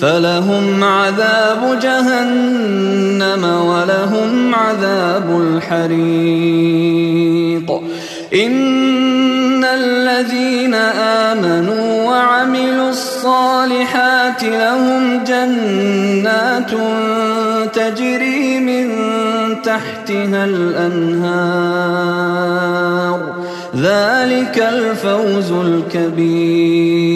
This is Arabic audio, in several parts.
فلهم عذاب جهنم ولهم عذاب الحريق. إن الذين آمنوا وعملوا الصالحات لهم جنات تجري من تحتها الأنهار. ذلك الفوز الكبير.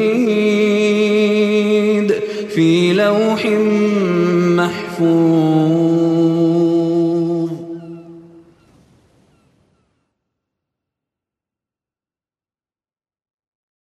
لوح محفوظ.